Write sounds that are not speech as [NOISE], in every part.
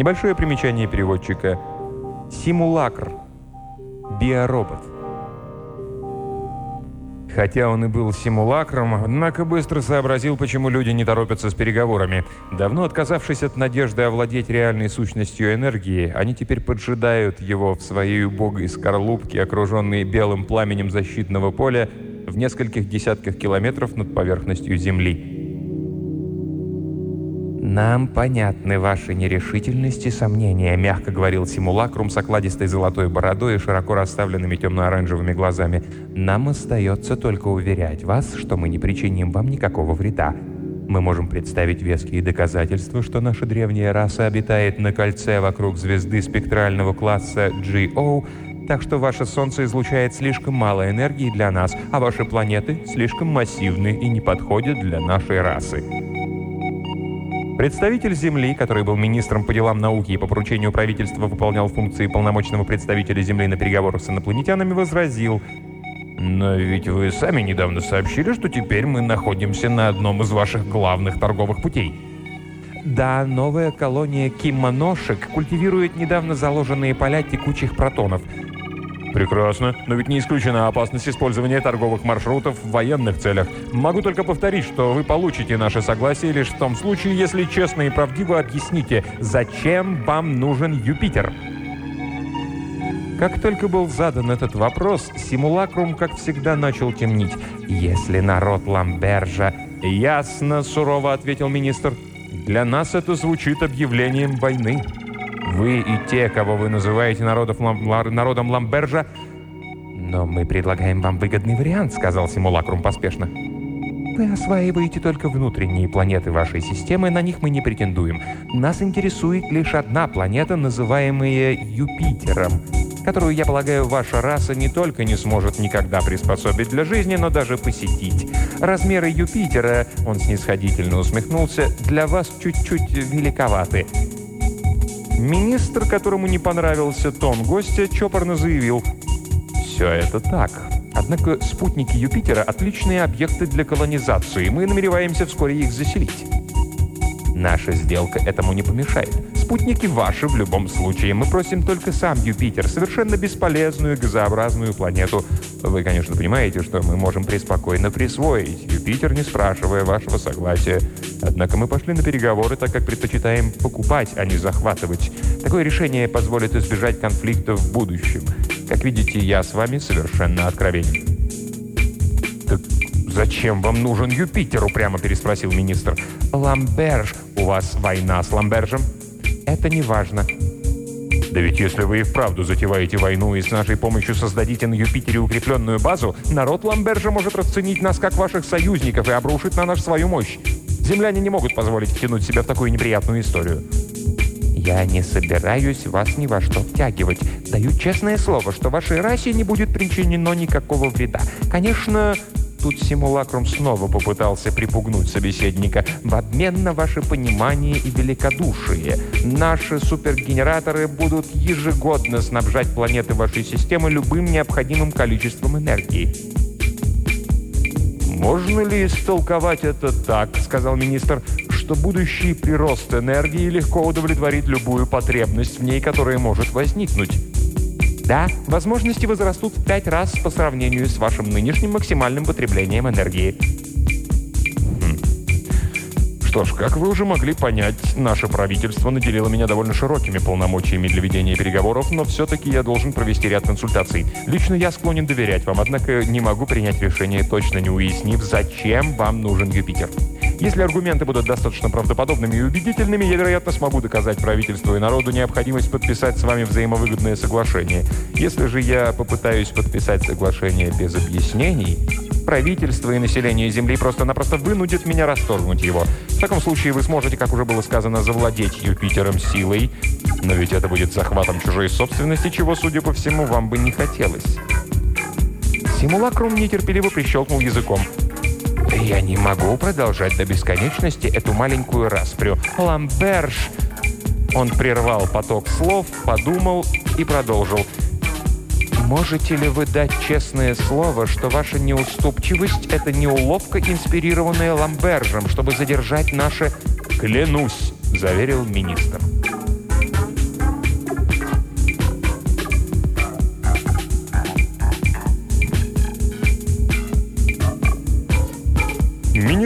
Небольшое примечание переводчика. Симулакр. Биоробот. Хотя он и был симулакром, однако быстро сообразил, почему люди не торопятся с переговорами. Давно отказавшись от надежды овладеть реальной сущностью энергии, они теперь поджидают его в своей убогой скорлупке, окруженной белым пламенем защитного поля, в нескольких десятках километров над поверхностью Земли. «Нам понятны ваши нерешительности и сомнения», — мягко говорил симулакрум с окладистой золотой бородой и широко расставленными темно-оранжевыми глазами. «Нам остается только уверять вас, что мы не причиним вам никакого вреда. Мы можем представить веские доказательства, что наша древняя раса обитает на кольце вокруг звезды спектрального класса GO, так что ваше Солнце излучает слишком мало энергии для нас, а ваши планеты слишком массивны и не подходят для нашей расы. Представитель Земли, который был министром по делам науки и по поручению правительства выполнял функции полномочного представителя Земли на переговорах с инопланетянами, возразил «Но ведь вы сами недавно сообщили, что теперь мы находимся на одном из ваших главных торговых путей». Да, новая колония кимоношек культивирует недавно заложенные поля текучих протонов – Прекрасно, но ведь не исключена опасность использования торговых маршрутов в военных целях. Могу только повторить, что вы получите наше согласие лишь в том случае, если честно и правдиво объясните, зачем вам нужен Юпитер. Как только был задан этот вопрос, симулакрум, как всегда, начал темнить. «Если народ Ламбержа...» «Ясно», — сурово ответил министр. «Для нас это звучит объявлением войны». Вы и те, кого вы называете народов, народом Ламбержа. Но мы предлагаем вам выгодный вариант, сказал Симулакрум поспешно. Вы осваиваете только внутренние планеты вашей системы, на них мы не претендуем. Нас интересует лишь одна планета, называемая Юпитером, которую, я полагаю, ваша раса не только не сможет никогда приспособить для жизни, но даже посетить. Размеры Юпитера, он снисходительно усмехнулся, для вас чуть-чуть великоваты. Министр, которому не понравился тон гостя, чопорно заявил «Все это так. Однако спутники Юпитера – отличные объекты для колонизации, мы намереваемся вскоре их заселить». Наша сделка этому не помешает. Спутники ваши в любом случае. Мы просим только сам Юпитер, совершенно бесполезную газообразную планету. Вы, конечно, понимаете, что мы можем преспокойно присвоить Юпитер, не спрашивая вашего согласия. Однако мы пошли на переговоры, так как предпочитаем покупать, а не захватывать. Такое решение позволит избежать конфликтов в будущем. Как видите, я с вами совершенно откровенен. «Так зачем вам нужен Юпитер?» – упрямо переспросил министр. «Ламберж. У вас война с Ламбержем?» «Это не важно». Да ведь если вы и вправду затеваете войну и с нашей помощью создадите на Юпитере укрепленную базу, народ Ламбержа может расценить нас как ваших союзников и обрушить на нас свою мощь. Земляне не могут позволить втянуть себя в такую неприятную историю. Я не собираюсь вас ни во что втягивать. Даю честное слово, что вашей расе не будет причинено никакого вреда. Конечно, Тут симулакрум снова попытался припугнуть собеседника. В обмен на ваше понимание и великодушие, наши супергенераторы будут ежегодно снабжать планеты вашей системы любым необходимым количеством энергии. «Можно ли истолковать это так, — сказал министр, — что будущий прирост энергии легко удовлетворит любую потребность в ней, которая может возникнуть?» Да, возможности возрастут в пять раз по сравнению с вашим нынешним максимальным потреблением энергии. Хм. Что ж, как вы уже могли понять, наше правительство наделило меня довольно широкими полномочиями для ведения переговоров, но все-таки я должен провести ряд консультаций. Лично я склонен доверять вам, однако не могу принять решение, точно не уяснив, зачем вам нужен Юпитер. Если аргументы будут достаточно правдоподобными и убедительными, я, вероятно, смогу доказать правительству и народу необходимость подписать с вами взаимовыгодное соглашение. Если же я попытаюсь подписать соглашение без объяснений, правительство и население Земли просто-напросто вынудят меня расторгнуть его. В таком случае вы сможете, как уже было сказано, завладеть Юпитером силой, но ведь это будет захватом чужой собственности, чего, судя по всему, вам бы не хотелось. Симулакрум нетерпеливо прищелкнул языком. Я не могу продолжать до бесконечности эту маленькую распрю. Ламберж... Он прервал поток слов, подумал и продолжил. Можете ли вы дать честное слово, что ваша неуступчивость – это не уловка, инспирированная Ламбержем, чтобы задержать наше... «Клянусь», – заверил министр.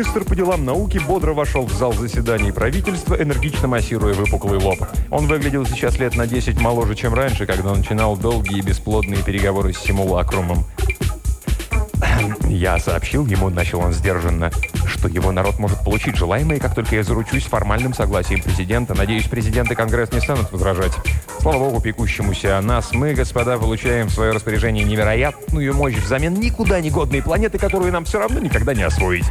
Министр по делам науки бодро вошел в зал заседаний правительства, энергично массируя выпуклый лоб. Он выглядел сейчас лет на 10 моложе, чем раньше, когда начинал долгие бесплодные переговоры с симулакрумом. [CLEARS THROAT] Я сообщил ему, начал он сдержанно, что его народ может получить желаемое, как только я заручусь формальным согласием президента. Надеюсь, президент и Конгресс не станут возражать. Слава богу, пекущемуся о нас, мы, господа, получаем в свое распоряжение невероятную мощь взамен никуда не годной планеты, которую нам все равно никогда не освоить.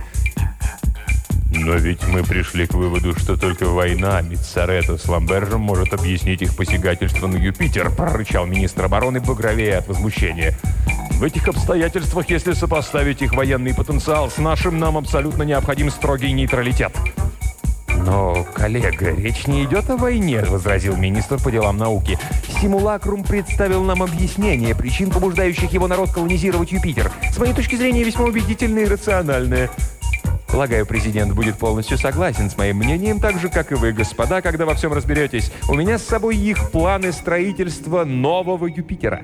Но ведь мы пришли к выводу, что только война Митсарета с Ламбержем может объяснить их посягательство на Юпитер, прорычал министр обороны багровее от возмущения. В этих обстоятельствах, если сопоставить их военный потенциал с нашим, нам абсолютно необходим строгий нейтралитет. «Но, коллега, речь не идет о войне», — возразил министр по делам науки. «Симулакрум представил нам объяснение причин, побуждающих его народ колонизировать Юпитер. С моей точки зрения, весьма убедительное и рациональное. Полагаю, президент будет полностью согласен с моим мнением, так же, как и вы, господа, когда во всем разберетесь. У меня с собой их планы строительства нового Юпитера».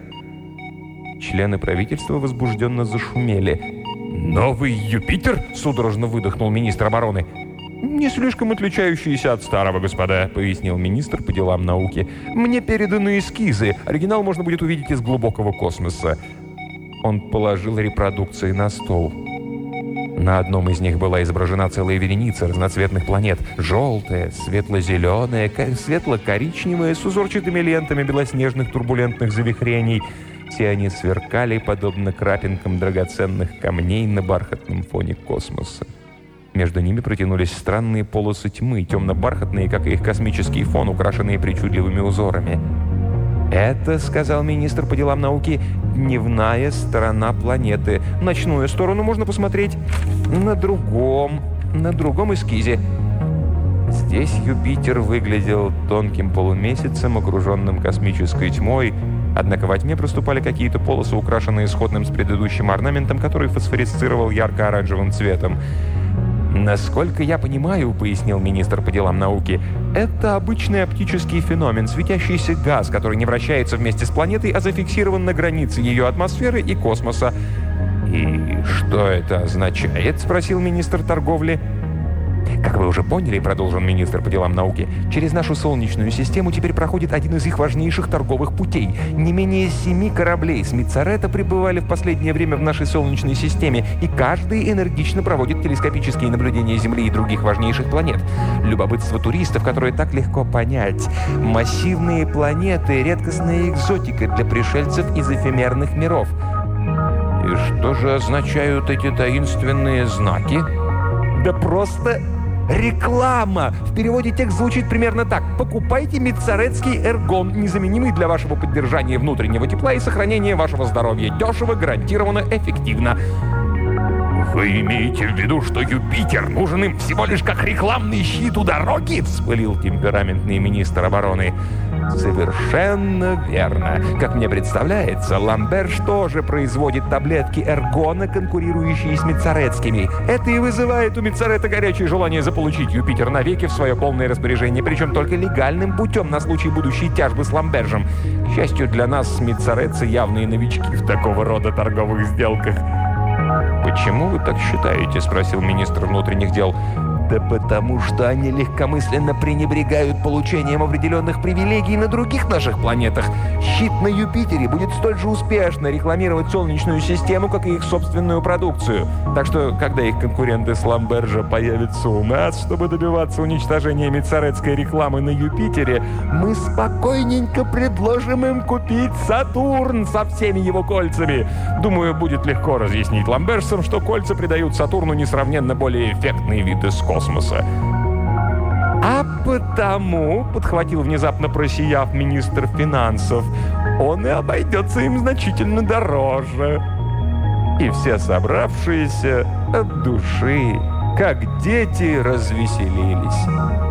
Члены правительства возбужденно зашумели. «Новый Юпитер?» – судорожно выдохнул министр обороны. «Не слишком отличающиеся от старого, господа», — пояснил министр по делам науки. «Мне переданы эскизы. Оригинал можно будет увидеть из глубокого космоса». Он положил репродукции на стол. На одном из них была изображена целая вереница разноцветных планет. Желтая, светло-зеленая, светло-коричневая, с узорчатыми лентами белоснежных турбулентных завихрений. Все они сверкали, подобно крапинкам драгоценных камней на бархатном фоне космоса. Между ними протянулись странные полосы тьмы, темно-бархатные, как и их космический фон, украшенные причудливыми узорами. «Это, — сказал министр по делам науки, — дневная сторона планеты. Ночную сторону можно посмотреть на другом, на другом эскизе». Здесь Юпитер выглядел тонким полумесяцем, окруженным космической тьмой, однако во тьме проступали какие-то полосы, украшенные сходным с предыдущим орнаментом, который фосфорисцировал ярко-оранжевым цветом. «Насколько я понимаю, — пояснил министр по делам науки, — это обычный оптический феномен, светящийся газ, который не вращается вместе с планетой, а зафиксирован на границе ее атмосферы и космоса». «И что это означает?» — спросил министр торговли. Как вы уже поняли, продолжил министр по делам науки, через нашу Солнечную систему теперь проходит один из их важнейших торговых путей. Не менее семи кораблей с Мицарета прибывали в последнее время в нашей Солнечной системе, и каждый энергично проводит телескопические наблюдения Земли и других важнейших планет. Любопытство туристов, которое так легко понять. Массивные планеты — редкостная экзотика для пришельцев из эфемерных миров. И что же означают эти таинственные знаки? Да просто Реклама! В переводе текст звучит примерно так. Покупайте Мицарецкий эргон, незаменимый для вашего поддержания внутреннего тепла и сохранения вашего здоровья. Дешево, гарантированно, эффективно. «Вы имеете в виду, что Юпитер нужен им всего лишь как рекламный щит у дороги?» — вспылил темпераментный министр обороны. Совершенно верно. Как мне представляется, Ламберж тоже производит таблетки Эргона, конкурирующие с Мицарецкими. Это и вызывает у Мицарета горячее желание заполучить Юпитер навеки в свое полное распоряжение, причем только легальным путем на случай будущей тяжбы с Ламбержем. К счастью для нас, Мицарецы явные новички в такого рода торговых сделках. «Почему вы так считаете?» – спросил министр внутренних дел. Да потому что они легкомысленно пренебрегают получением определенных привилегий на других наших планетах. Щит на Юпитере будет столь же успешно рекламировать Солнечную систему, как и их собственную продукцию. Так что, когда их конкуренты с Ламбержа появятся у нас, чтобы добиваться уничтожения мицарецкой рекламы на Юпитере, мы спокойненько предложим им купить Сатурн со всеми его кольцами. Думаю, будет легко разъяснить ламбержцам, что кольца придают Сатурну несравненно более эффектный вид из космоса. А потому, подхватил внезапно просияв министр финансов, он и обойдется им значительно дороже. И все собравшиеся от души, как дети, развеселились.